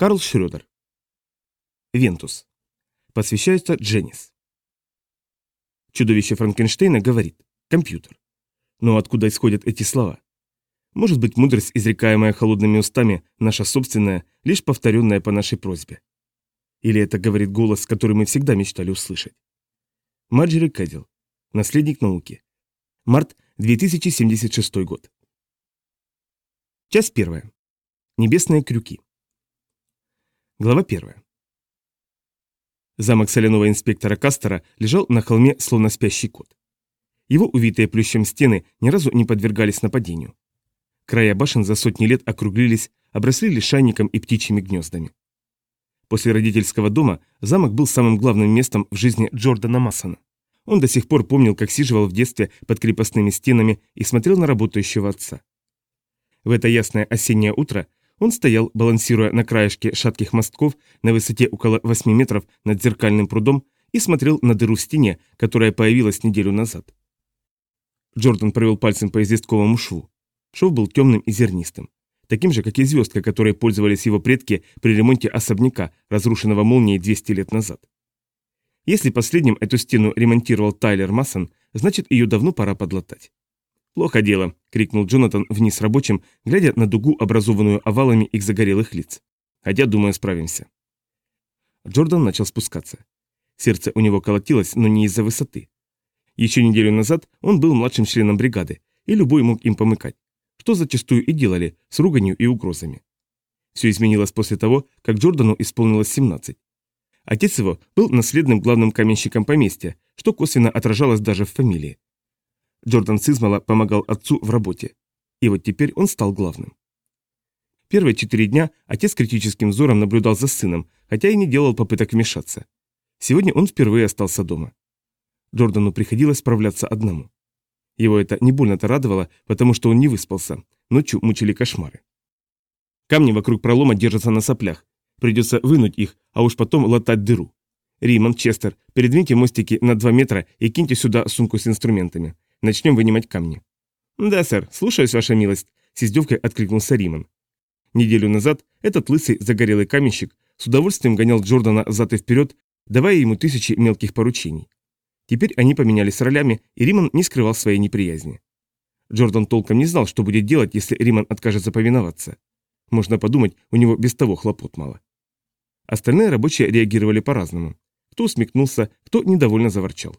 Карл Шрёдер. Вентус. Посвящается Дженнис. Чудовище Франкенштейна говорит «компьютер». Но откуда исходят эти слова? Может быть, мудрость, изрекаемая холодными устами, наша собственная, лишь повторенная по нашей просьбе? Или это говорит голос, который мы всегда мечтали услышать? Марджери Кэддилл. Наследник науки. Март 2076 год. Часть первая. Небесные крюки. Глава первая. Замок соляного инспектора Кастера лежал на холме, словно спящий кот. Его увитые плющем стены ни разу не подвергались нападению. Края башен за сотни лет округлились, обросли лишайником и птичьими гнездами. После родительского дома замок был самым главным местом в жизни Джордана Массона. Он до сих пор помнил, как сиживал в детстве под крепостными стенами и смотрел на работающего отца. В это ясное осеннее утро он стоял, балансируя на краешке шатких мостков на высоте около 8 метров над зеркальным прудом и смотрел на дыру в стене, которая появилась неделю назад. Джордан провел пальцем по известковому шву. Шов был темным и зернистым. Таким же, как и звездка, которой пользовались его предки при ремонте особняка, разрушенного молнией 200 лет назад. Если последним эту стену ремонтировал Тайлер Массон, значит ее давно пора подлатать. «Плохо дело», — крикнул Джонатан вниз рабочим, глядя на дугу, образованную овалами их загорелых лиц. «Хотя, думаю, справимся». Джордан начал спускаться. Сердце у него колотилось, но не из-за высоты. Еще неделю назад он был младшим членом бригады, и любой мог им помыкать, что зачастую и делали, с руганью и угрозами. Все изменилось после того, как Джордану исполнилось 17. Отец его был наследным главным каменщиком поместья, что косвенно отражалось даже в фамилии. Джордан Сизмала помогал отцу в работе. И вот теперь он стал главным. Первые четыре дня отец критическим взором наблюдал за сыном, хотя и не делал попыток вмешаться. Сегодня он впервые остался дома. Джордану приходилось справляться одному. Его это не больно-то радовало, потому что он не выспался. Ночью мучили кошмары. Камни вокруг пролома держатся на соплях. Придется вынуть их, а уж потом латать дыру. Римон, Честер, передвиньте мостики на 2 метра и киньте сюда сумку с инструментами. Начнем вынимать камни». «Да, сэр, слушаюсь, ваша милость», — с издевкой откликнулся Риман. Неделю назад этот лысый загорелый каменщик с удовольствием гонял Джордана взад и вперед, давая ему тысячи мелких поручений. Теперь они поменялись ролями, и Риман не скрывал своей неприязни. Джордан толком не знал, что будет делать, если Риман откажется повиноваться. Можно подумать, у него без того хлопот мало. Остальные рабочие реагировали по-разному. Кто усмехнулся, кто недовольно заворчал.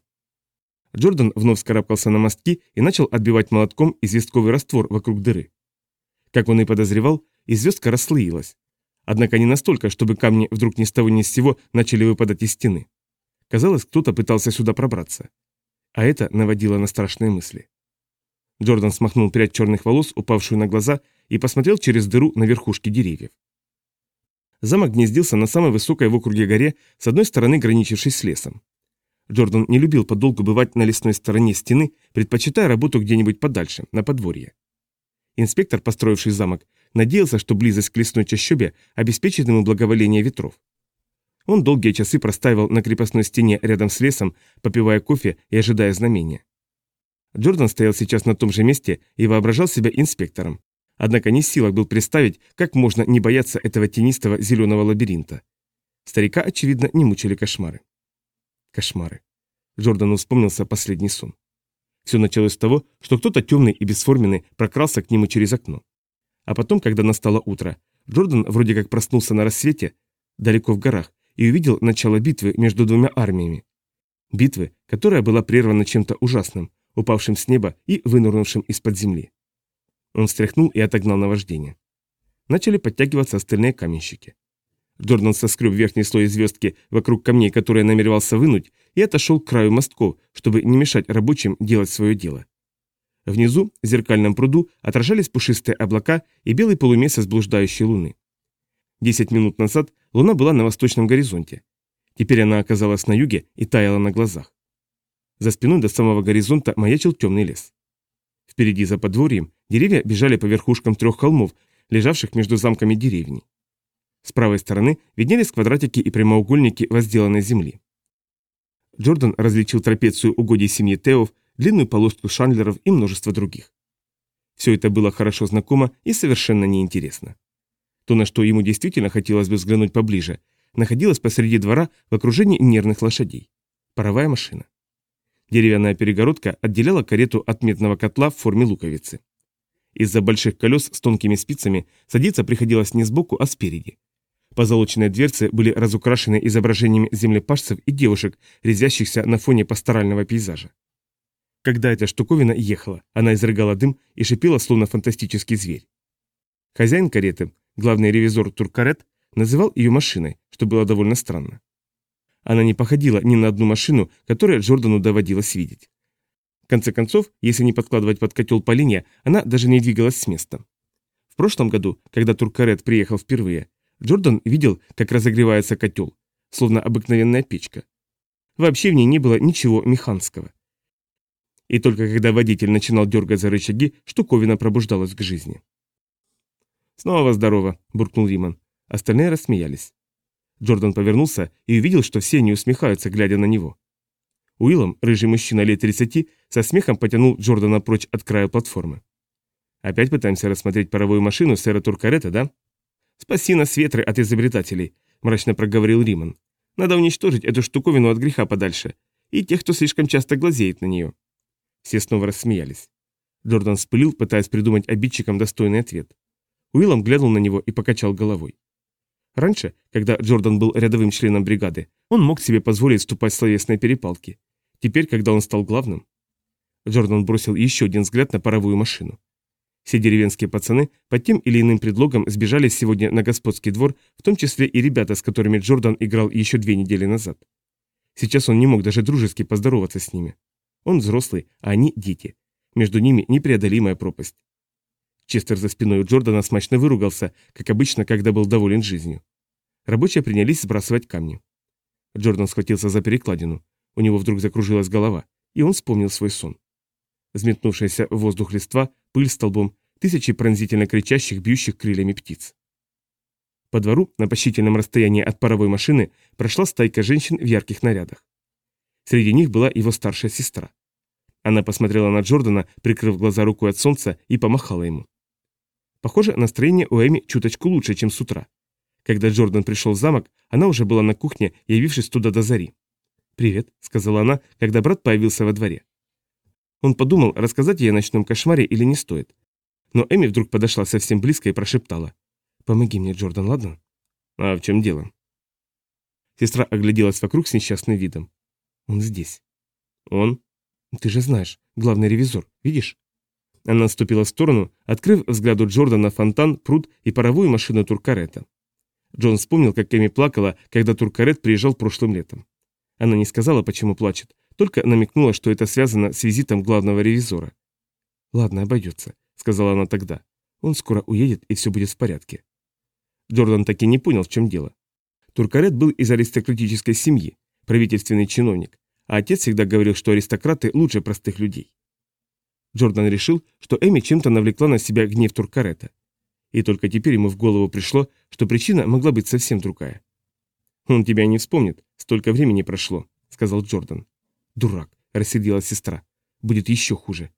Джордан вновь скарабкался на мостки и начал отбивать молотком известковый раствор вокруг дыры. Как он и подозревал, известка расслоилась. Однако не настолько, чтобы камни вдруг ни с того ни с сего начали выпадать из стены. Казалось, кто-то пытался сюда пробраться. А это наводило на страшные мысли. Джордан смахнул прядь черных волос, упавшую на глаза, и посмотрел через дыру на верхушки деревьев. Замок гнездился на самой высокой в округе горе, с одной стороны граничившей с лесом. Джордан не любил подолгу бывать на лесной стороне стены, предпочитая работу где-нибудь подальше, на подворье. Инспектор, построивший замок, надеялся, что близость к лесной чащобе обеспечит ему благоволение ветров. Он долгие часы простаивал на крепостной стене рядом с лесом, попивая кофе и ожидая знамения. Джордан стоял сейчас на том же месте и воображал себя инспектором. Однако не силах был представить, как можно не бояться этого тенистого зеленого лабиринта. Старика, очевидно, не мучили кошмары. Кошмары. Джордану вспомнился последний сон. Все началось с того, что кто-то темный и бесформенный прокрался к нему через окно. А потом, когда настало утро, Джордан вроде как проснулся на рассвете, далеко в горах, и увидел начало битвы между двумя армиями. Битвы, которая была прервана чем-то ужасным, упавшим с неба и вынырнувшим из-под земли. Он встряхнул и отогнал наваждение. Начали подтягиваться остальные каменщики. Джордан соскреб верхний слой звездки вокруг камней, которые намеревался вынуть, и отошел к краю мостков, чтобы не мешать рабочим делать свое дело. Внизу, в зеркальном пруду, отражались пушистые облака и белый полумесяц блуждающей луны. Десять минут назад луна была на восточном горизонте. Теперь она оказалась на юге и таяла на глазах. За спиной до самого горизонта маячил темный лес. Впереди за подворьем деревья бежали по верхушкам трех холмов, лежавших между замками деревни. С правой стороны виднелись квадратики и прямоугольники возделанной земли. Джордан различил трапецию угодий семьи Теов, длинную полоску шандлеров и множество других. Все это было хорошо знакомо и совершенно неинтересно. то, на что ему действительно хотелось бы взглянуть поближе, находилось посреди двора в окружении нервных лошадей. Паровая машина. Деревянная перегородка отделяла карету от медного котла в форме луковицы. Из-за больших колес с тонкими спицами садиться приходилось не сбоку, а спереди. Позолоченные дверцы были разукрашены изображениями землепашцев и девушек, резвящихся на фоне пасторального пейзажа. Когда эта штуковина ехала, она изрыгала дым и шипела, словно фантастический зверь. Хозяин кареты, главный ревизор Туркарет, называл ее машиной, что было довольно странно. Она не походила ни на одну машину, которую Джордану доводилось видеть. В конце концов, если не подкладывать под котел по линии, она даже не двигалась с места. В прошлом году, когда Туркарет приехал впервые, Джордан видел, как разогревается котел, словно обыкновенная печка. Вообще в ней не было ничего механского. И только когда водитель начинал дергать за рычаги, штуковина пробуждалась к жизни. «Снова здорово», – буркнул Риман. Остальные рассмеялись. Джордан повернулся и увидел, что все они усмехаются, глядя на него. Уиллом, рыжий мужчина лет 30, со смехом потянул Джордана прочь от края платформы. «Опять пытаемся рассмотреть паровую машину сэра Туркарета, да?» «Спаси нас ветры от изобретателей», – мрачно проговорил Риман. «Надо уничтожить эту штуковину от греха подальше, и тех, кто слишком часто глазеет на нее». Все снова рассмеялись. Джордан спылил, пытаясь придумать обидчикам достойный ответ. Уиллом глянул на него и покачал головой. Раньше, когда Джордан был рядовым членом бригады, он мог себе позволить вступать в словесные перепалки. Теперь, когда он стал главным... Джордан бросил еще один взгляд на паровую машину. Все деревенские пацаны под тем или иным предлогом сбежали сегодня на господский двор, в том числе и ребята, с которыми Джордан играл еще две недели назад. Сейчас он не мог даже дружески поздороваться с ними. Он взрослый, а они дети. Между ними непреодолимая пропасть. Честер за спиной у Джордана смачно выругался, как обычно, когда был доволен жизнью. Рабочие принялись сбрасывать камни. Джордан схватился за перекладину. У него вдруг закружилась голова, и он вспомнил свой сон. Взметнувшаяся в воздух листва, пыль столбом, тысячи пронзительно кричащих, бьющих крыльями птиц. По двору, на почтительном расстоянии от паровой машины, прошла стайка женщин в ярких нарядах. Среди них была его старшая сестра. Она посмотрела на Джордана, прикрыв глаза рукой от солнца, и помахала ему. Похоже, настроение у Эми чуточку лучше, чем с утра. Когда Джордан пришел в замок, она уже была на кухне, явившись туда до зари. «Привет», — сказала она, когда брат появился во дворе. Он подумал, рассказать ей о ночном кошмаре или не стоит. Но Эми вдруг подошла совсем близко и прошептала. «Помоги мне, Джордан, ладно?» «А в чем дело?» Сестра огляделась вокруг с несчастным видом. «Он здесь». «Он?» «Ты же знаешь, главный ревизор, видишь?» Она ступила в сторону, открыв взгляду Джордана фонтан, пруд и паровую машину Туркарета. Джон вспомнил, как Эми плакала, когда Туркарет приезжал прошлым летом. Она не сказала, почему плачет, только намекнула, что это связано с визитом главного ревизора. «Ладно, обойдется», — сказала она тогда. «Он скоро уедет, и все будет в порядке». Джордан таки не понял, в чем дело. Туркарет был из аристократической семьи, правительственный чиновник, а отец всегда говорил, что аристократы лучше простых людей. Джордан решил, что Эми чем-то навлекла на себя гнев Туркарета. И только теперь ему в голову пришло, что причина могла быть совсем другая. «Он тебя не вспомнит, столько времени прошло», — сказал Джордан. «Дурак», — рассердилась сестра. «Будет еще хуже».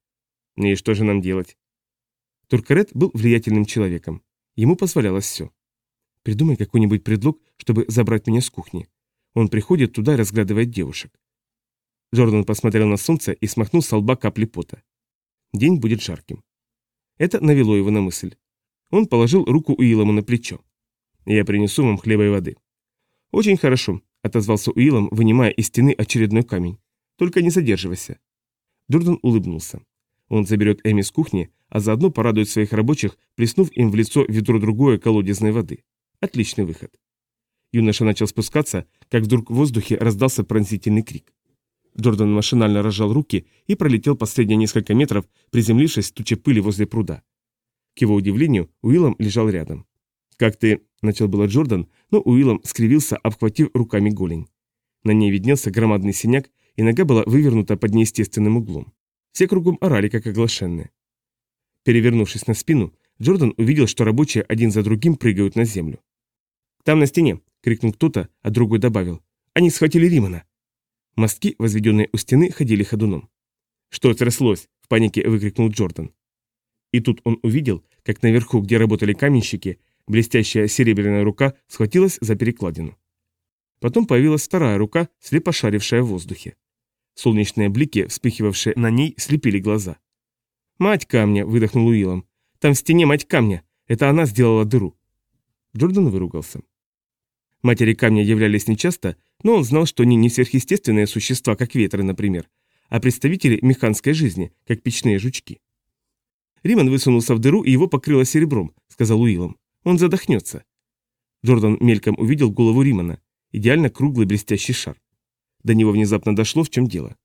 «И что же нам делать?» Туркарет был влиятельным человеком. Ему позволялось все. «Придумай какой-нибудь предлог, чтобы забрать меня с кухни. Он приходит туда и разглядывает девушек». Джордан посмотрел на солнце и смахнул с лба капли пота. День будет жарким. Это навело его на мысль. Он положил руку Уиллому на плечо. «Я принесу вам хлеба и воды». «Очень хорошо», — отозвался Уиллом, вынимая из стены очередной камень. «Только не задерживайся». Дурден улыбнулся. Он заберет Эми с кухни, а заодно порадует своих рабочих, плеснув им в лицо ведро другое колодезной воды. Отличный выход. Юноша начал спускаться, как вдруг в воздухе раздался пронзительный крик. Джордан машинально разжал руки и пролетел последние несколько метров, приземлившись в туче пыли возле пруда. К его удивлению, Уиллом лежал рядом. «Как ты...» — начал было Джордан, но Уиллом скривился, обхватив руками голень. На ней виднелся громадный синяк, и нога была вывернута под неестественным углом. Все кругом орали, как оглашенные. Перевернувшись на спину, Джордан увидел, что рабочие один за другим прыгают на землю. «Там на стене!» — крикнул кто-то, а другой добавил. «Они схватили Римана!» Мостки, возведенные у стены, ходили ходуном. «Что тряслось?» – в панике выкрикнул Джордан. И тут он увидел, как наверху, где работали каменщики, Блестящая серебряная рука схватилась за перекладину. Потом появилась вторая рука, слепо шарившая в воздухе. Солнечные блики, вспыхивавшие на ней, слепили глаза. «Мать камня!» – выдохнул Уиллом. «Там в стене мать камня! Это она сделала дыру!» Джордан выругался. Матери камня являлись нечасто, но он знал, что они не сверхъестественные существа, как ветры, например, а представители механской жизни, как печные жучки. Риман высунулся в дыру, и его покрыло серебром, сказал Уиллом. Он задохнется. Джордан мельком увидел голову Римана, идеально круглый блестящий шар. До него внезапно дошло, в чем дело.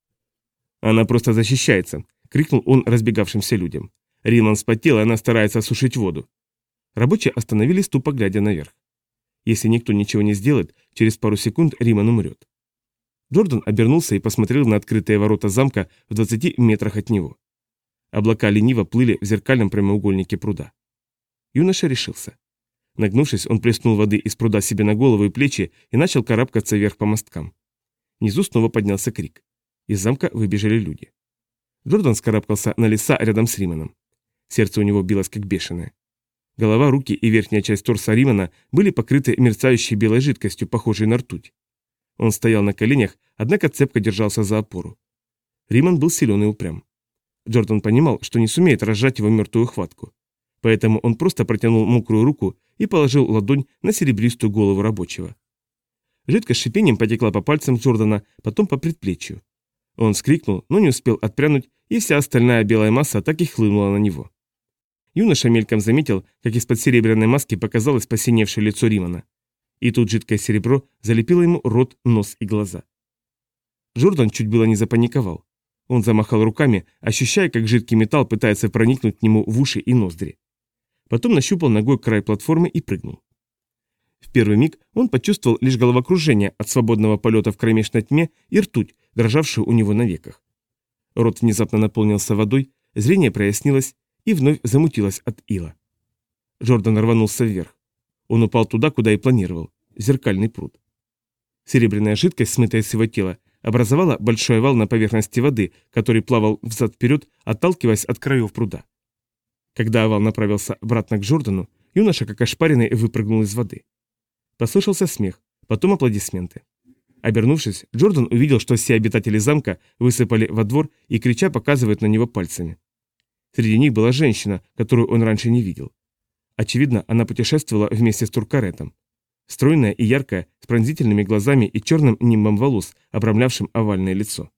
«Она просто защищается», — крикнул он разбегавшимся людям. Риман вспотел, и она старается осушить воду. Рабочие остановились, тупо глядя наверх. Если никто ничего не сделает, через пару секунд Риман умрет. Джордан обернулся и посмотрел на открытые ворота замка в 20 метрах от него. Облака лениво плыли в зеркальном прямоугольнике пруда. Юноша решился. Нагнувшись, он плеснул воды из пруда себе на голову и плечи и начал карабкаться вверх по мосткам. Внизу снова поднялся крик. Из замка выбежали люди. Джордан скарабкался на леса рядом с Риманом. Сердце у него билось как бешеное. Голова, руки и верхняя часть торса Римана были покрыты мерцающей белой жидкостью, похожей на ртуть. Он стоял на коленях, однако цепко держался за опору. Риман был силен и упрям. Джордан понимал, что не сумеет разжать его мертвую хватку. Поэтому он просто протянул мокрую руку и положил ладонь на серебристую голову рабочего. Жидкость шипением потекла по пальцам Джордана, потом по предплечью. Он скрикнул, но не успел отпрянуть, и вся остальная белая масса так и хлынула на него. Юноша мельком заметил, как из-под серебряной маски показалось посиневшее лицо Римана. И тут жидкое серебро залепило ему рот, нос и глаза. Джордан чуть было не запаниковал. Он замахал руками, ощущая, как жидкий металл пытается проникнуть к нему в уши и ноздри. Потом нащупал ногой край платформы и прыгнул. В первый миг он почувствовал лишь головокружение от свободного полета в кромешной тьме и ртуть, дрожавшую у него на веках. Рот внезапно наполнился водой, зрение прояснилось и вновь замутилось от ила. Джордан рванулся вверх. Он упал туда, куда и планировал – зеркальный пруд. Серебряная жидкость, смытая с его тела, образовала большой овал на поверхности воды, который плавал взад-вперед, отталкиваясь от краев пруда. Когда овал направился обратно к Джордану, юноша, как ошпаренный, выпрыгнул из воды. Послышался смех, потом аплодисменты. Обернувшись, Джордан увидел, что все обитатели замка высыпали во двор и крича показывают на него пальцами. Среди них была женщина, которую он раньше не видел. Очевидно, она путешествовала вместе с Туркаретом. Стройная и яркая, с пронзительными глазами и черным нимбом волос, обрамлявшим овальное лицо.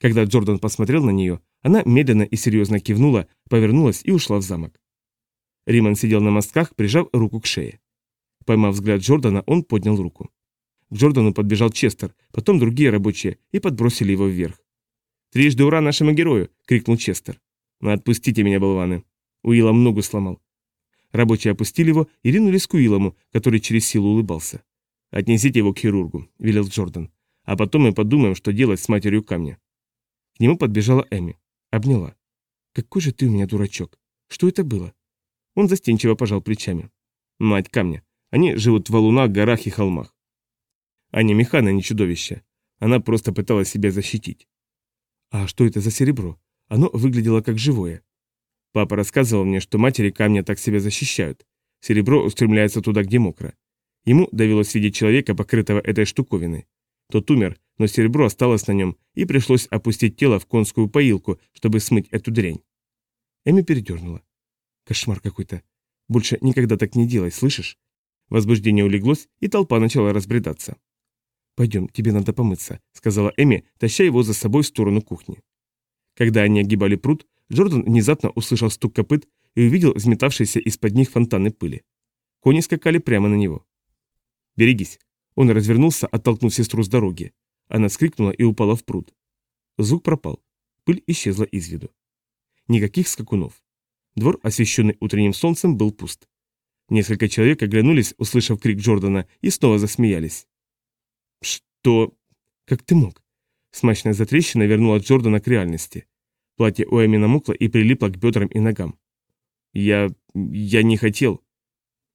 Когда Джордан посмотрел на нее, она медленно и серьезно кивнула, повернулась и ушла в замок. Риман сидел на мостках, прижав руку к шее. Поймав взгляд Джордана, он поднял руку. К Джордану подбежал Честер, потом другие рабочие, и подбросили его вверх. «Трижды ура нашему герою!» — крикнул Честер. «Ну отпустите меня, болваны!» Уиллом ногу сломал. Рабочие опустили его и ринулись к Уиллому, который через силу улыбался. «Отнесите его к хирургу», — велел Джордан. «А потом мы подумаем, что делать с матерью камня». К нему подбежала Эми. Обняла. «Какой же ты у меня дурачок! Что это было?» Он застенчиво пожал плечами. «Мать камня. Они живут в валунах, горах и холмах. Они механы, а не чудовища. Она просто пыталась себя защитить. А что это за серебро? Оно выглядело как живое. Папа рассказывал мне, что матери камня так себя защищают. Серебро устремляется туда, где мокро. Ему довелось видеть человека, покрытого этой штуковиной. Тот умер, но серебро осталось на нем, и пришлось опустить тело в конскую поилку, чтобы смыть эту дрянь. Эми передернула. Кошмар какой-то. Больше никогда так не делай, слышишь? Возбуждение улеглось, и толпа начала разбредаться. «Пойдем, тебе надо помыться», — сказала Эми, таща его за собой в сторону кухни. Когда они огибали пруд, Джордан внезапно услышал стук копыт и увидел взметавшиеся из-под них фонтаны пыли. Кони скакали прямо на него. «Берегись!» Он развернулся, оттолкнув сестру с дороги. Она скрикнула и упала в пруд. Звук пропал. Пыль исчезла из виду. Никаких скакунов. Двор, освещенный утренним солнцем, был пуст. Несколько человек оглянулись, услышав крик Джордана, и снова засмеялись. «Что? Как ты мог?» Смачная затрещина вернула Джордана к реальности. Платье у Эми намокло и прилипло к бедрам и ногам. «Я... я не хотел».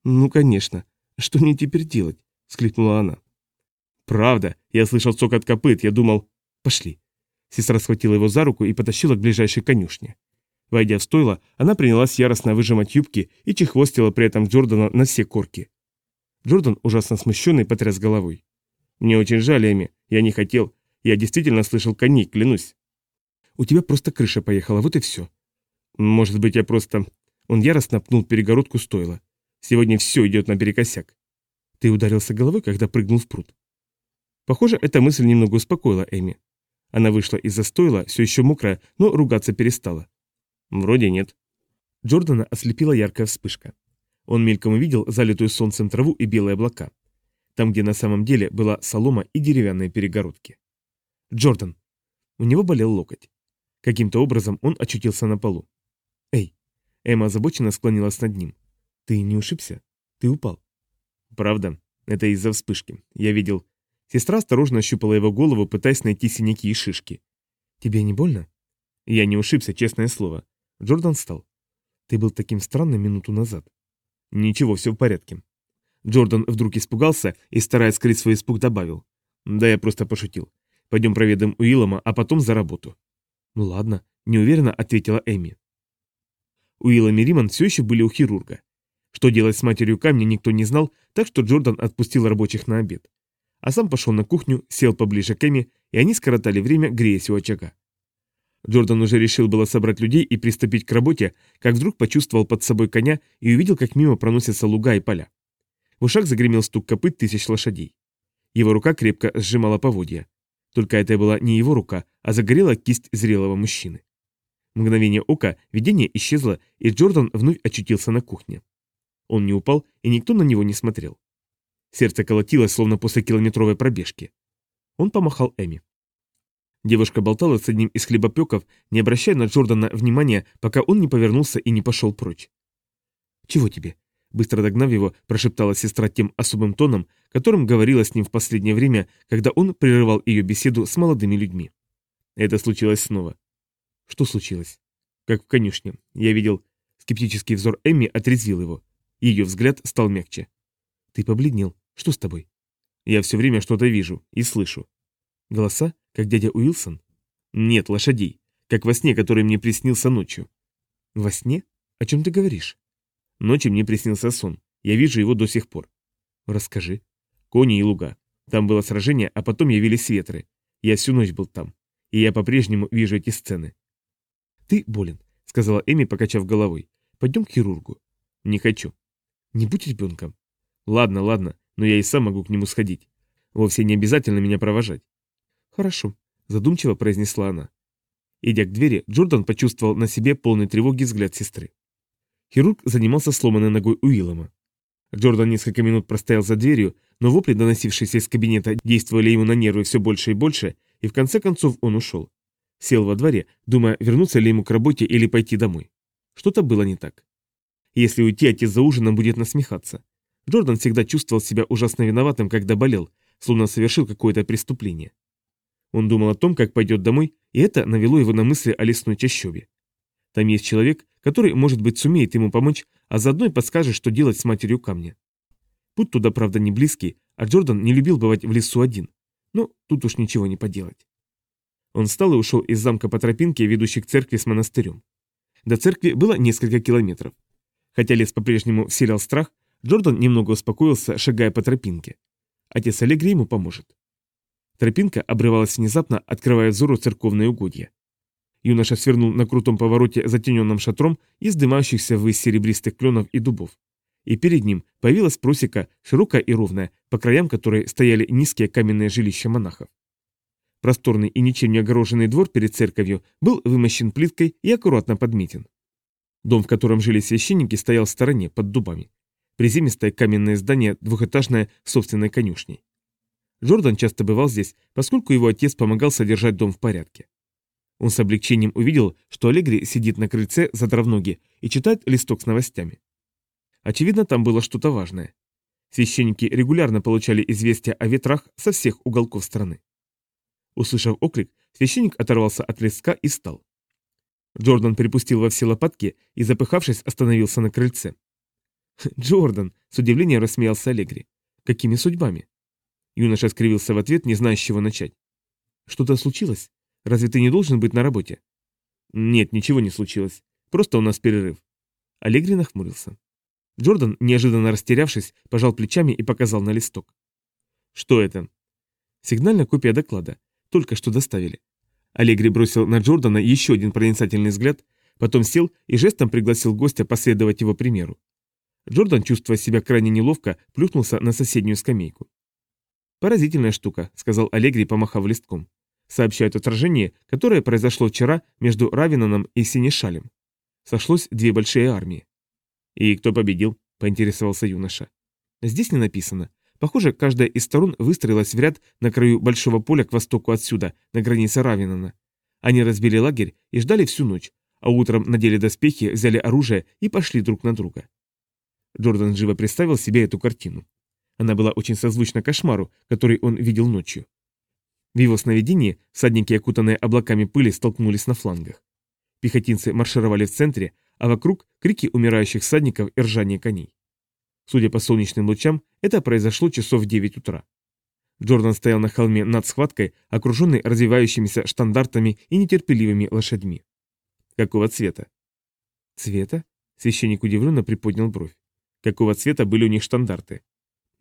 «Ну, конечно. Что мне теперь делать?» — скликнула она. «Правда. Я слышал цокот копыт. Я думал...» «Пошли». Сестра схватила его за руку и потащила к ближайшей конюшне. Войдя в стойло, она принялась яростно выжимать юбки и чехвостила при этом Джордана на все корки. Джордан, ужасно смущенный, потряс головой. «Мне очень жаль, Эми. Я не хотел. Я действительно слышал коней, клянусь». «У тебя просто крыша поехала, вот и все». «Может быть, я просто...» Он яростно пнул перегородку стойла. «Сегодня все идет наперекосяк». «Ты ударился головой, когда прыгнул в пруд?» Похоже, эта мысль немного успокоила Эми. Она вышла из-за стойла, все еще мокрая, но ругаться перестала. Вроде нет. Джордана ослепила яркая вспышка. Он мельком увидел залитую солнцем траву и белые облака. Там, где на самом деле была солома и деревянные перегородки. Джордан. У него болел локоть. Каким-то образом он очутился на полу. «Эй!» Эмма озабоченно склонилась над ним. «Ты не ушибся? Ты упал?» «Правда. Это из-за вспышки. Я видел...» Сестра осторожно ощупала его голову, пытаясь найти синяки и шишки. «Тебе не больно?» «Я не ушибся, честное слово. Джордан встал. «Ты был таким странным минуту назад». «Ничего, все в порядке». Джордан вдруг испугался и, стараясь скрыть свой испуг, добавил. «Да я просто пошутил. Пойдем проведаем Уиллома, а потом за работу». «Ну ладно», — неуверенно ответила Эми. Уиллом и Риман все еще были у хирурга. Что делать с матерью камня никто не знал, так что Джордан отпустил рабочих на обед. А сам пошел на кухню, сел поближе к Эми, и они скоротали время, греясь у очага. Джордан уже решил было собрать людей и приступить к работе, как вдруг почувствовал под собой коня и увидел, как мимо проносятся луга и поля. В ушах загремел стук копыт тысяч лошадей. Его рука крепко сжимала поводья. Только это была не его рука, а загорела кисть зрелого мужчины. Мгновение ока видение исчезло, и Джордан вновь очутился на кухне. Он не упал, и никто на него не смотрел. Сердце колотилось, словно после километровой пробежки. Он помахал Эми. Девушка болтала с одним из хлебопеков, не обращая на Джордана внимания, пока он не повернулся и не пошел прочь. «Чего тебе?» Быстро догнав его, прошептала сестра тем особым тоном, которым говорила с ним в последнее время, когда он прерывал ее беседу с молодыми людьми. Это случилось снова. Что случилось? Как в конюшне. Я видел... Скептический взор Эмми отрезвил его. Ее взгляд стал мягче. Ты побледнел. Что с тобой? Я все время что-то вижу и слышу. Голоса? Как дядя Уилсон? Нет, лошадей. Как во сне, который мне приснился ночью. Во сне? О чем ты говоришь? Ночью мне приснился сон. Я вижу его до сих пор. Расскажи. Кони и луга. Там было сражение, а потом явились ветры. Я всю ночь был там. И я по-прежнему вижу эти сцены. Ты болен, сказала Эми, покачав головой. Пойдем к хирургу. Не хочу. Не будь ребенком. Ладно, ладно, но я и сам могу к нему сходить. Вовсе не обязательно меня провожать. «Хорошо», – задумчиво произнесла она. Идя к двери, Джордан почувствовал на себе полный тревоги взгляд сестры. Хирург занимался сломанной ногой Уиллома. Джордан несколько минут простоял за дверью, но вопли, доносившиеся из кабинета, действовали ему на нервы все больше и больше, и в конце концов он ушел. Сел во дворе, думая, вернуться ли ему к работе или пойти домой. Что-то было не так. Если уйти, отец за ужином будет насмехаться. Джордан всегда чувствовал себя ужасно виноватым, когда болел, словно совершил какое-то преступление. Он думал о том, как пойдет домой, и это навело его на мысли о лесной чащобе. Там есть человек, который, может быть, сумеет ему помочь, а заодно и подскажет, что делать с матерью камня. Путь туда, правда, не близкий, а Джордан не любил бывать в лесу один. Но тут уж ничего не поделать. Он встал и ушел из замка по тропинке, ведущей к церкви с монастырем. До церкви было несколько километров. Хотя лес по-прежнему вселял страх, Джордан немного успокоился, шагая по тропинке. Отец Аллегри ему поможет. Тропинка обрывалась внезапно, открывая взору церковные угодья. Юноша свернул на крутом повороте затененным шатром из дымающихся ввысь серебристых кленов и дубов. И перед ним появилась просека, широкая и ровная, по краям которой стояли низкие каменные жилища монахов. Просторный и ничем не огороженный двор перед церковью был вымощен плиткой и аккуратно подметен. Дом, в котором жили священники, стоял в стороне, под дубами. Приземистое каменное здание, двухэтажное, собственной конюшней. Джордан часто бывал здесь, поскольку его отец помогал содержать дом в порядке. Он с облегчением увидел, что Аллегри сидит на крыльце, задрав ноги, и читает листок с новостями. Очевидно, там было что-то важное. Священники регулярно получали известия о ветрах со всех уголков страны. Услышав оклик, священник оторвался от листка и встал. Джордан припустил во все лопатки и, запыхавшись, остановился на крыльце. «Джордан!» — с удивлением рассмеялся Аллегри. «Какими судьбами?» Юноша скривился в ответ, не зная, с чего начать. «Что-то случилось? Разве ты не должен быть на работе?» «Нет, ничего не случилось. Просто у нас перерыв». Аллегри нахмурился. Джордан, неожиданно растерявшись, пожал плечами и показал на листок. «Что это?» «Сигнальная копия доклада. Только что доставили». Аллегри бросил на Джордана еще один проницательный взгляд, потом сел и жестом пригласил гостя последовать его примеру. Джордан, чувствуя себя крайне неловко, плюхнулся на соседнюю скамейку. «Поразительная штука», — сказал Аллегри, помахав листком. «Сообщают о сражении, которое произошло вчера между Равинаном и Синешалем. Сошлось две большие армии. «И кто победил?» – поинтересовался юноша. «Здесь не написано. Похоже, каждая из сторон выстроилась в ряд на краю большого поля к востоку отсюда, на границе Равинана. Они разбили лагерь и ждали всю ночь, а утром надели доспехи, взяли оружие и пошли друг на друга». Джордан живо представил себе эту картину. Она была очень созвучна кошмару, который он видел ночью. В его сновидении всадники, окутанные облаками пыли, столкнулись на флангах. Пехотинцы маршировали в центре, а вокруг крики умирающих всадников и ржание коней. Судя по солнечным лучам, это произошло часов в 9 утра. Джордан стоял на холме над схваткой, окруженный развивающимися штандартами и нетерпеливыми лошадьми. Какого цвета? Цвета? Священник удивленно приподнял бровь. Какого цвета были у них штандарты?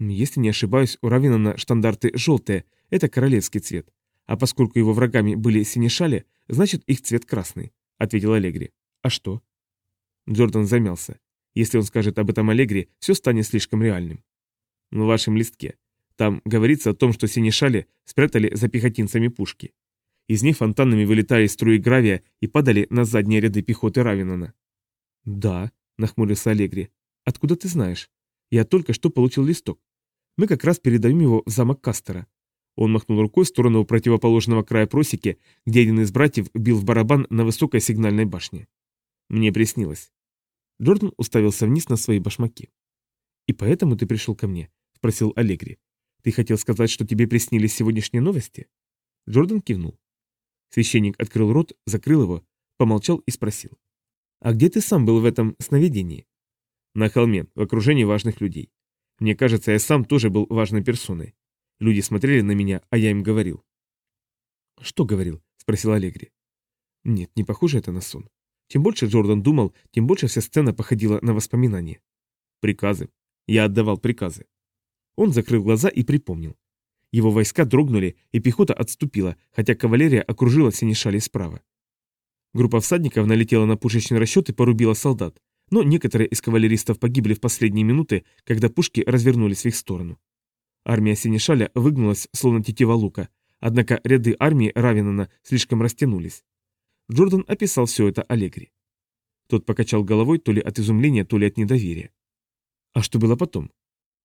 Если не ошибаюсь, у Равинана штандарты желтые, это королевский цвет. А поскольку его врагами были синешали, значит их цвет красный, ответил Алегри. А что? Джордан замялся. Если он скажет об этом Аллегри, все станет слишком реальным. В вашем листке. Там говорится о том, что синешали спрятали за пехотинцами пушки. Из них фонтанами вылетали струи гравия и падали на задние ряды пехоты Равинана. «Да», — нахмурился Аллегри. «Откуда ты знаешь? Я только что получил листок. Мы как раз передаем его в замок Кастера». Он махнул рукой в сторону противоположного края просеки, где один из братьев бил в барабан на высокой сигнальной башне. Мне приснилось. Джордан уставился вниз на свои башмаки. «И поэтому ты пришел ко мне?» – спросил Аллегри. «Ты хотел сказать, что тебе приснились сегодняшние новости?» Джордан кивнул. Священник открыл рот, закрыл его, помолчал и спросил. «А где ты сам был в этом сновидении?» «На холме, в окружении важных людей. Мне кажется, я сам тоже был важной персоной. Люди смотрели на меня, а я им говорил». «Что говорил?» – спросил Аллегри. «Нет, не похоже это на сон. Чем больше Джордан думал, тем больше вся сцена походила на воспоминания. Приказы. Я отдавал приказы. Он закрыл глаза и припомнил. Его войска дрогнули, и пехота отступила, хотя кавалерия окружила синешали справа. Группа всадников налетела на пушечный расчет и порубила солдат, но некоторые из кавалеристов погибли в последние минуты, когда пушки развернулись в их сторону. Армия Синешаля выгнулась, словно тетива лука, однако ряды армии Равинана слишком растянулись. Джордан описал все это Аллегри. Тот покачал головой то ли от изумления, то ли от недоверия. А что было потом?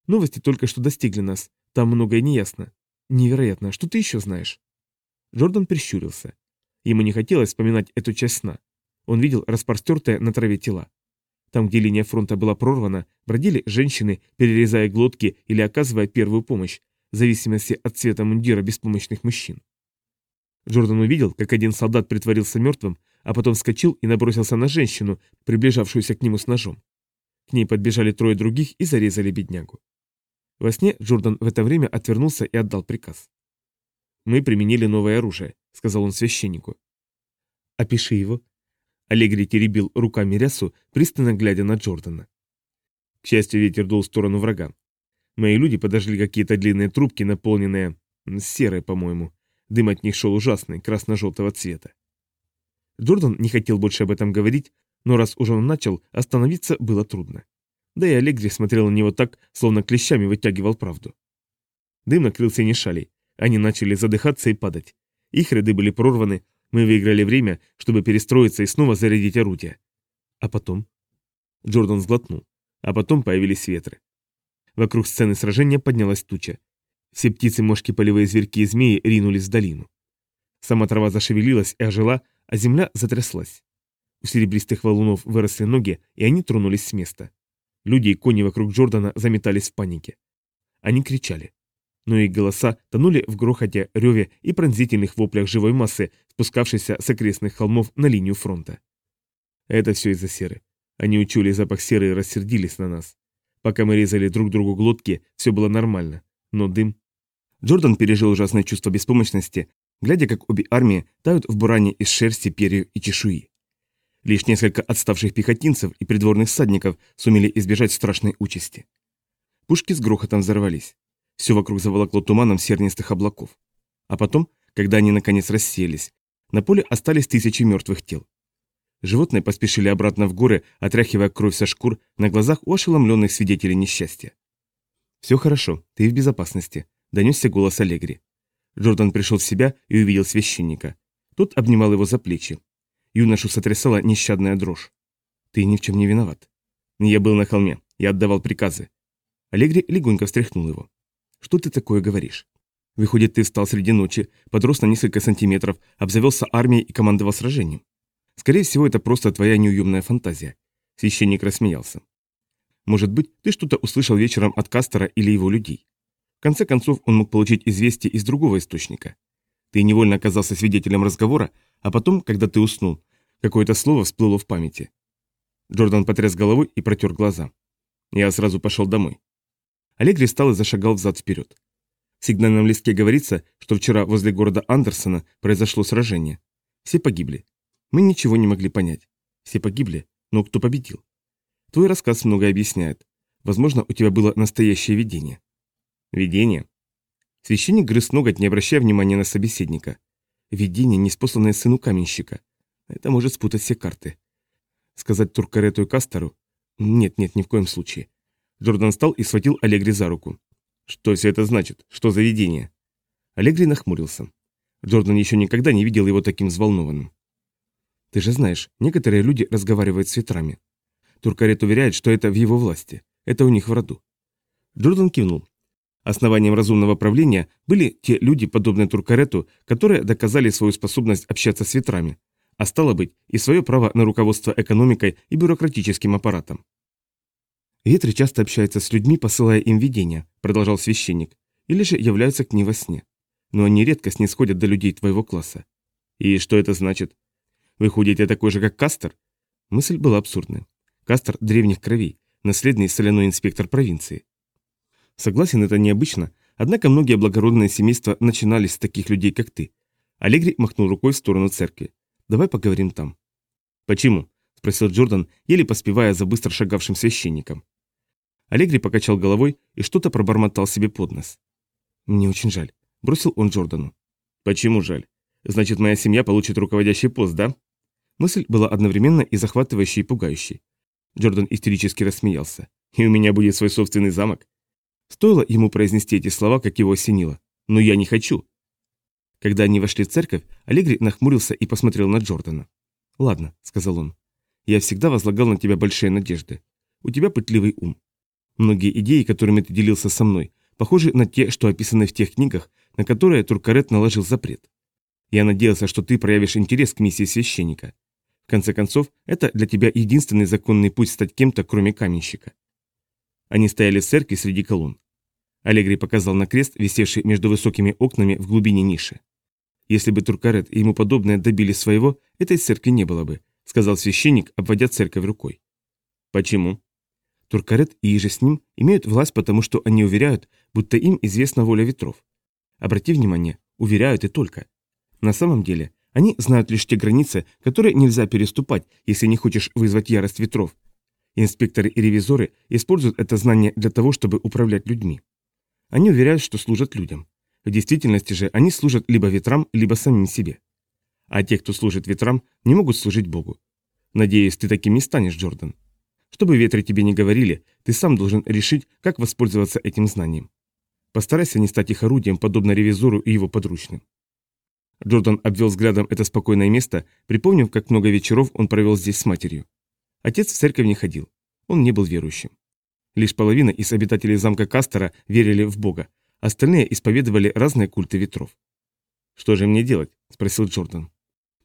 Новости только что достигли нас, там многое неясно. Невероятно, что ты еще знаешь? Джордан прищурился. Ему не хотелось вспоминать эту часть сна. Он видел распростертые на траве тела. Там, где линия фронта была прорвана, бродили женщины, перерезая глотки или оказывая первую помощь, в зависимости от цвета мундира беспомощных мужчин. Джордан увидел, как один солдат притворился мертвым, а потом вскочил и набросился на женщину, приближавшуюся к нему с ножом. К ней подбежали трое других и зарезали беднягу. Во сне Джордан в это время отвернулся и отдал приказ. «Мы применили новое оружие», — сказал он священнику. «Опиши его». Аллегри теребил руками рясу, пристально глядя на Джордана. К счастью, ветер дул в сторону врага. Мои люди подожгли какие-то длинные трубки, наполненные... серой, по-моему. Дым от них шел ужасный, красно-желтого цвета. Джордан не хотел больше об этом говорить, но раз уже он начал, остановиться было трудно. Да и Аллегри смотрел на него так, словно клещами вытягивал правду. Дым накрыл синешалей. Они начали задыхаться и падать. Их ряды были прорваны, мы выиграли время, чтобы перестроиться и снова зарядить орудия. А потом? Джордан сглотнул. А потом появились ветры. Вокруг сцены сражения поднялась туча. Все птицы, мошки, полевые зверьки и змеи ринулись в долину. Сама трава зашевелилась и ожила, а земля затряслась. У серебристых валунов выросли ноги, и они тронулись с места. Люди и кони вокруг Джордана заметались в панике. Они кричали. Но их голоса тонули в грохоте, реве и пронзительных воплях живой массы, спускавшейся с окрестных холмов на линию фронта. Это все из-за серы. Они учули запах серы и рассердились на нас. Пока мы резали друг другу глотки, все было нормально. Но дым... Джордан пережил ужасное чувство беспомощности, глядя, как обе армии тают в буране из шерсти, перьев и чешуи. Лишь несколько отставших пехотинцев и придворных всадников сумели избежать страшной участи. Пушки с грохотом взорвались. Все вокруг заволокло туманом сернистых облаков. А потом, когда они наконец рассеялись, на поле остались тысячи мертвых тел. Животные поспешили обратно в горы, отряхивая кровь со шкур на глазах у ошеломленных свидетелей несчастья. «Все хорошо, ты в безопасности», — донесся голос Аллегри. Джордан пришел в себя и увидел священника. Тот обнимал его за плечи. Юношу сотрясала нещадная дрожь. «Ты ни в чем не виноват». «Я был на холме, я отдавал приказы». Аллегри легонько встряхнул его. «Что ты такое говоришь? Выходит, ты встал среди ночи, подрос на несколько сантиметров, обзавелся армией и командовал сражением. Скорее всего, это просто твоя неуемная фантазия». Священник рассмеялся. «Может быть, ты что-то услышал вечером от Кастера или его людей. В конце концов, он мог получить известие из другого источника. Ты невольно оказался свидетелем разговора, а потом, когда ты уснул, какое-то слово всплыло в памяти. Джордан потряс головой и протер глаза. Я сразу пошел домой. Аллегри встал и зашагал взад-вперед. В сигнальном листке говорится, что вчера возле города Андерсона произошло сражение. Все погибли. Мы ничего не могли понять. Все погибли, но кто победил? Твой рассказ многое объясняет. Возможно, у тебя было настоящее видение. Видение? Священник грыз ноготь, не обращая внимания на собеседника. Видение, неспосланное сыну каменщика. Это может спутать все карты. Сказать Туркарету и Кастеру? Нет, нет, ни в коем случае. Джордан встал и схватил Аллегри за руку. Что все это значит? Что за видение? Аллегри нахмурился. Джордан еще никогда не видел его таким взволнованным. Ты же знаешь, некоторые люди разговаривают с ветрами. Туркарет уверяет, что это в его власти. Это у них в роду. Джордан кивнул. Основанием разумного правления были те люди, подобные Туркарету, которые доказали свою способность общаться с ветрами, а стало быть, и свое право на руководство экономикой и бюрократическим аппаратом. «Ветры часто общаются с людьми, посылая им видения», — продолжал священник, «или же являются к ним во сне. Но они редко снисходят до людей твоего класса». «И что это значит? Выходит, я такой же, как Кастер?» Мысль была абсурдной. Кастер древних кровей, наследный соляной инспектор провинции. Согласен, это необычно, однако многие благородные семейства начинались с таких людей, как ты. Аллегри махнул рукой в сторону церкви. Давай поговорим там. Почему? Спросил Джордан, еле поспевая за быстро шагавшим священником. Аллегри покачал головой и что-то пробормотал себе под нос. «Мне очень жаль», — бросил он Джордану. «Почему жаль? Значит, моя семья получит руководящий пост, да?» Мысль была одновременно и захватывающей, и пугающей. Джордан истерически рассмеялся. «И у меня будет свой собственный замок. Стоило ему произнести эти слова, как его осенило. «Но я не хочу». Когда они вошли в церковь, Аллегри нахмурился и посмотрел на Джордана. «Ладно», — сказал он. «Я всегда возлагал на тебя большие надежды. У тебя пытливый ум. Многие идеи, которыми ты делился со мной, похожи на те, что описаны в тех книгах, на которые Туркарет наложил запрет. Я надеялся, что ты проявишь интерес к миссии священника. В конце концов, это для тебя единственный законный путь стать кем-то, кроме каменщика». Они стояли в церкви среди колонн. Аллегри показал на крест, висевший между высокими окнами в глубине ниши. «Если бы Туркарет и ему подобное добили своего, этой церкви не было бы», сказал священник, обводя церковь рукой. «Почему?» Туркарет и иже с ним имеют власть, потому что они уверяют, будто им известна воля ветров. Обрати внимание, уверяют и только. На самом деле, они знают лишь те границы, которые нельзя переступать, если не хочешь вызвать ярость ветров. Инспекторы и ревизоры используют это знание для того, чтобы управлять людьми. Они уверяют, что служат людям. В действительности же они служат либо ветрам, либо самим себе. А те, кто служит ветрам, не могут служить Богу. Надеюсь, ты таким не станешь, Джордан. Чтобы ветры тебе не говорили, ты сам должен решить, как воспользоваться этим знанием. Постарайся не стать их орудием, подобно ревизору и его подручным. Джордан обвел взглядом это спокойное место, припомнив, как много вечеров он провел здесь с матерью. Отец в церковь не ходил. Он не был верующим. Лишь половина из обитателей замка Кастера верили в Бога, остальные исповедовали разные культы ветров. «Что же мне делать?» – спросил Джордан.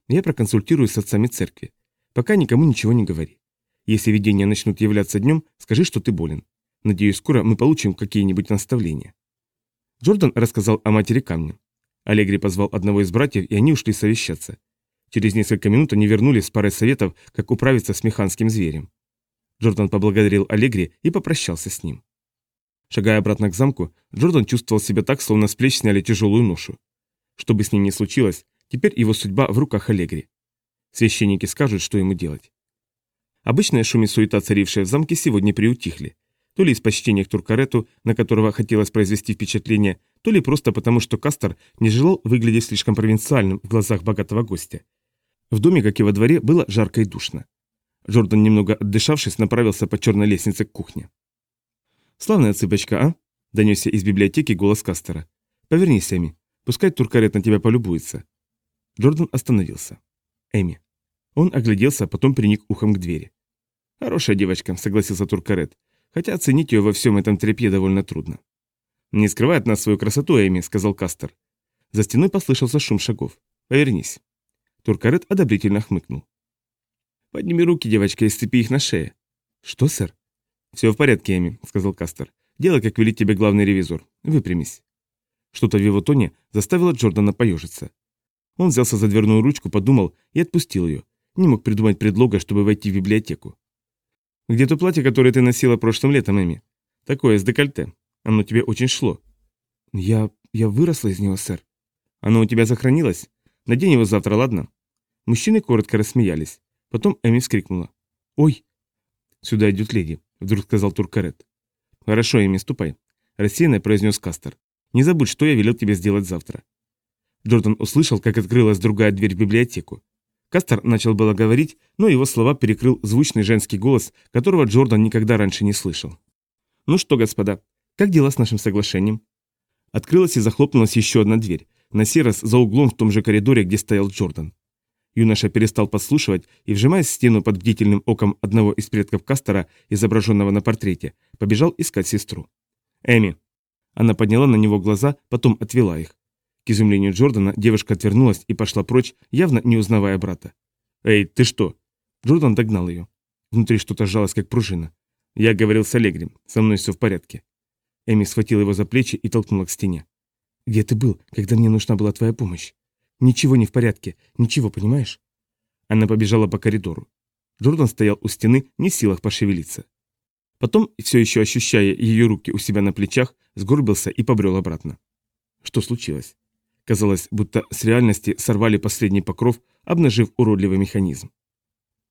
«Я проконсультируюсь с отцами церкви. Пока никому ничего не говори. Если видения начнут являться днем, скажи, что ты болен. Надеюсь, скоро мы получим какие-нибудь наставления». Джордан рассказал о матери камня. Аллегри позвал одного из братьев, и они ушли совещаться. Через несколько минут они вернулись с парой советов, как управиться с механским зверем. Джордан поблагодарил Аллегри и попрощался с ним. Шагая обратно к замку, Джордан чувствовал себя так, словно с плеч сняли тяжелую ношу. Что бы с ним ни случилось, теперь его судьба в руках Аллегри. Священники скажут, что ему делать. Обычная шум и суета, царившая в замке, сегодня приутихли. То ли из почтения к Туркарету, на которого хотелось произвести впечатление, то ли просто потому, что Кастер не желал выглядеть слишком провинциальным в глазах богатого гостя. В доме, как и во дворе, было жарко и душно. Джордан, немного отдышавшись, направился по черной лестнице к кухне. «Славная цыпочка, а?» – донесся из библиотеки голос Кастера. «Повернись, Эми. Пускай Туркарет на тебя полюбуется». Джордан остановился. «Эми». Он огляделся, а потом приник ухом к двери. «Хорошая девочка», — согласился Туркарет, хотя оценить ее во всем этом тряпье довольно трудно. «Не скрывай от нас свою красоту, Эми», — сказал Кастер. За стеной послышался шум шагов. «Повернись». Туркарет одобрительно хмыкнул. «Подними руки, девочка, и сцепи их на шее». «Что, сэр?» «Все в порядке, Эми», — сказал Кастер. «Делай, как велит тебе главный ревизор. Выпрямись». Что-то в его тоне заставило Джордана поежиться. Он взялся за дверную ручку, подумал и отпустил ее. Не мог придумать предлога, чтобы войти в библиотеку. «Где то платье, которое ты носила прошлым летом, Эми? Такое, с декольте. Оно тебе очень шло». «Я... я выросла из него, сэр». «Оно у тебя сохранилось? Надень его завтра, ладно?» Мужчины коротко рассмеялись. Потом Эми вскрикнула. «Ой!» «Сюда идет леди», — вдруг сказал Туркарет. «Хорошо, Эми, ступай», — рассеянно произнес Кастер. «Не забудь, что я велел тебе сделать завтра». Джордан услышал, как открылась другая дверь в библиотеку. Кастер начал было говорить, но его слова перекрыл звучный женский голос, которого Джордан никогда раньше не слышал. «Ну что, господа, как дела с нашим соглашением?» Открылась и захлопнулась еще одна дверь, на сей раз за углом в том же коридоре, где стоял Джордан. Юноша перестал подслушивать и, вжимаясь в стену под бдительным оком одного из предков Кастера, изображенного на портрете, побежал искать сестру. «Эми!» Она подняла на него глаза, потом отвела их. К изумлению Джордана девушка отвернулась и пошла прочь, явно не узнавая брата. «Эй, ты что?» Джордан догнал ее. Внутри что-то сжалось, как пружина. Я говорил с Аллегри, со мной все в порядке. Эми схватила его за плечи и толкнула к стене. «Где ты был, когда мне нужна была твоя помощь? Ничего не в порядке, ничего, понимаешь?» Она побежала по коридору. Джордан стоял у стены, не в силах пошевелиться. Потом, все еще ощущая ее руки у себя на плечах, сгорбился и побрел обратно. Что случилось? Казалось, будто с реальности сорвали последний покров, обнажив уродливый механизм.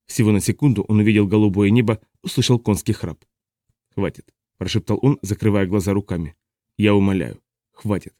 Всего на секунду он увидел голубое небо, услышал конский храп. «Хватит», – прошептал он, закрывая глаза руками. «Я умоляю, хватит».